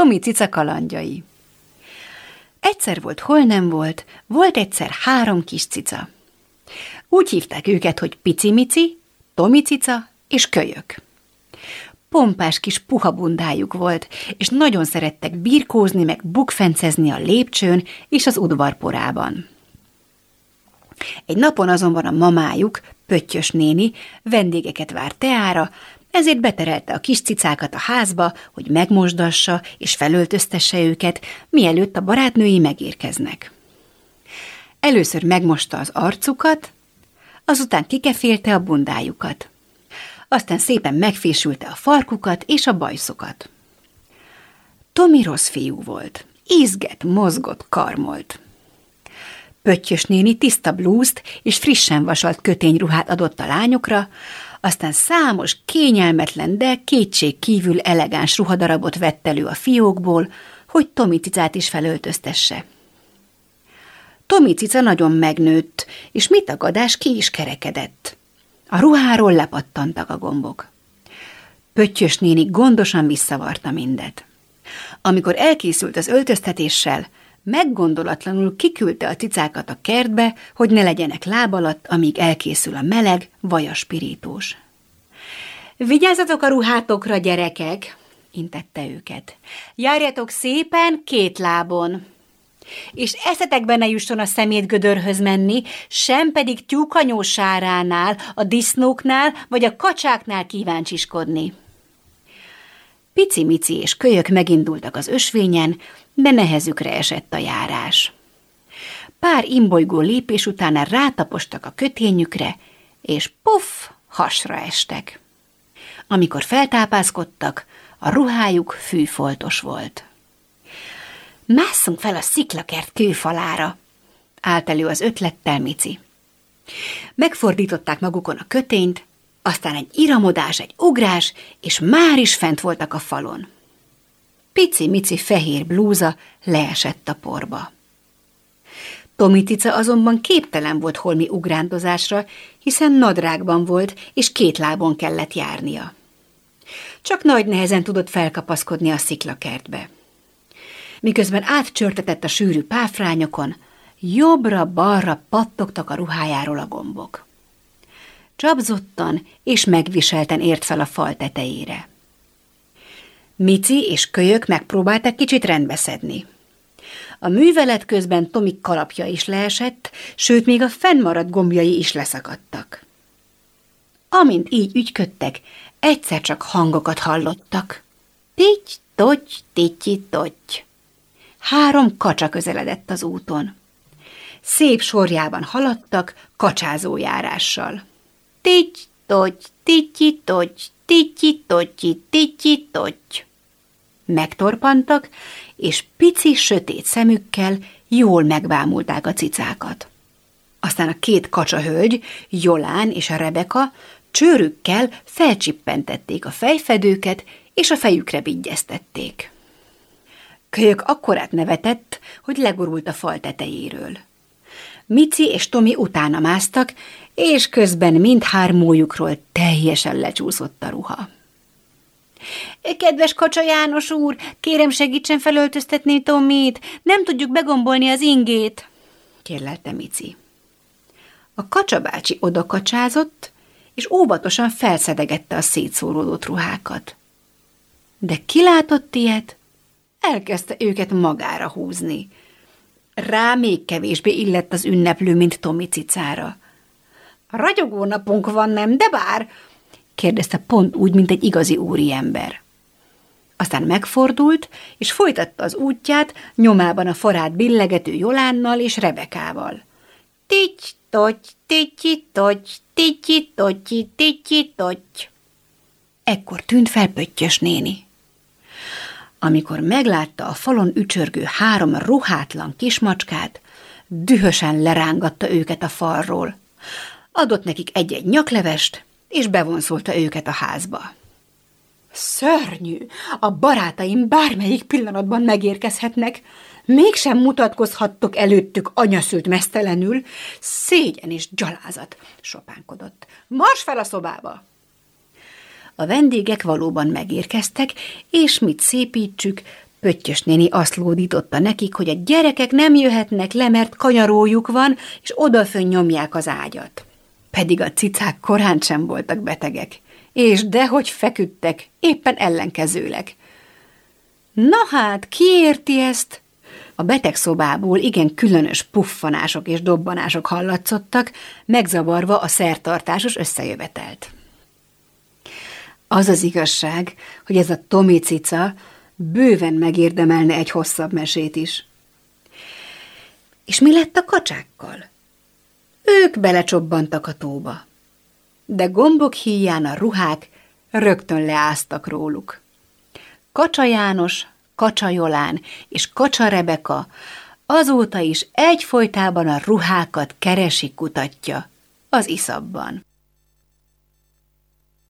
Tomi cica kalandjai. Egyszer volt, hol nem volt, volt egyszer három kis cica. Úgy hívták őket, hogy Pici-mici, Tomi-cica és Kölyök. Pompás kis puha bundájuk volt, és nagyon szerettek birkózni meg bukfencezni a lépcsőn és az udvarporában. Egy napon azonban a mamájuk, Pöttyös néni, vendégeket várt teára, ezért beterelte a kis cicákat a házba, hogy megmosdassa és felöltöztesse őket, mielőtt a barátnői megérkeznek. Először megmosta az arcukat, azután kikefélte a bundájukat. Aztán szépen megfésülte a farkukat és a bajszokat. Tomi rossz fiú volt. Ízget, mozgott, karmolt. Pöttyös néni tiszta blúzt és frissen vasalt kötényruhát adott a lányokra, aztán számos kényelmetlen, de kétség kívül elegáns ruhadarabot vett elő a fiókból, hogy Tomi cicát is felöltöztesse. Tomi cica nagyon megnőtt, és mit tagadás ki is kerekedett. A ruháról lepattantak a gombok. Pöttyös néni gondosan visszavarta mindet. Amikor elkészült az öltöztetéssel, meggondolatlanul kiküldte a cicákat a kertbe, hogy ne legyenek láb alatt, amíg elkészül a meleg, vajas pirítós. Vigyázzatok a ruhátokra, gyerekek, intette őket. Járjatok szépen két lábon. És eszetekbe ne jusson a szemétgödörhöz menni, sem pedig tyúkanyó sáránál, a disznóknál vagy a kacsáknál kíváncsiskodni. Pici-mici és kölyök megindultak az ösvényen, de nehezükre esett a járás. Pár imbolygó lépés után rátapostak a kötényükre, és puff, hasra estek. Amikor feltápászkodtak, a ruhájuk fűfoltos volt. Másszunk fel a sziklakert kőfalára, állt elő az ötlettel Mici. Megfordították magukon a kötényt, aztán egy iramodás, egy ugrás, és már is fent voltak a falon. Pici-mici fehér blúza leesett a porba. Tomitica azonban képtelen volt holmi ugrándozásra, hiszen nadrágban volt, és két lábon kellett járnia. Csak nagy nehezen tudott felkapaszkodni a sziklakertbe. Miközben átcsörtetett a sűrű páfrányokon, jobbra-balra pattogtak a ruhájáról a gombok. Csapzottan és megviselten ért fel a fal tetejére. Mici és kölyök megpróbáltak kicsit rendbeszedni. A művelet közben Tomik kalapja is leesett, sőt, még a fennmaradt gombjai is leszakadtak. Amint így ügyködtek, egyszer csak hangokat hallottak. Tigy, togy, tityi, togy. Három kacsa közeledett az úton. Szép sorjában haladtak, kacsázójárással. Tigy, togy, tityi, togy, tityi, totyi, tityi, togy megtorpantak, és pici, sötét szemükkel jól megbámulták a cicákat. Aztán a két kacsahölgy, Jolán és a Rebeka csőrükkel felcsippentették a fejfedőket, és a fejükre vigyeztették. Kölyök akkorát nevetett, hogy legorult a fal tetejéről. Mici és Tomi utána másztak, és közben mindhármójukról teljesen lecsúszott a ruha. Kedves Kacsa János úr, kérem segítsen felöltöztetni Tomit, nem tudjuk begombolni az ingét, kérlelte Mici. A Kacsa bácsi odakacsázott, és óvatosan felszedegette a szétszóródott ruhákat. De kilátott ilyet, elkezdte őket magára húzni. Rá még kevésbé illett az ünneplő, mint Tomi cicára. Ragyogó napunk van, nem, de bár, kérdezte pont úgy, mint egy igazi úriember. Aztán megfordult, és folytatta az útját, nyomában a forát billegető Jolánnal és Rebekával. Tigy, togy, ticsi, togy, ticsi, togyi, ticsi, togy. Ekkor tűnt fel Pöttyös néni. Amikor meglátta a falon ücsörgő három ruhátlan kismacskát, dühösen lerángatta őket a falról. Adott nekik egy-egy nyaklevest, és bevonszolta őket a házba. Szörnyű! A barátaim bármelyik pillanatban megérkezhetnek. Mégsem mutatkozhattok előttük anyaszült mesztelenül. Szégyen és gyalázat, sopánkodott. Mars fel a szobába! A vendégek valóban megérkeztek, és mit szépítsük, Pöttyös néni azt lódította nekik, hogy a gyerekek nem jöhetnek le, mert kanyarójuk van, és odafön nyomják az ágyat. Pedig a cicák korán sem voltak betegek, és dehogy feküdtek, éppen ellenkezőleg. Na hát, ki érti ezt? A betegszobából igen különös puffanások és dobbanások hallatszottak, megzavarva a szertartásos összejövetelt. Az az igazság, hogy ez a Tomi cica bőven megérdemelne egy hosszabb mesét is. És mi lett a kacsákkal? Ők belecsobbantak a tóba. De gombok híján a ruhák rögtön leáztak róluk. Kacsa János, Kacsa Jolán és Kacsa Rebeka azóta is egyfolytában a ruhákat keresi kutatja az iszabban.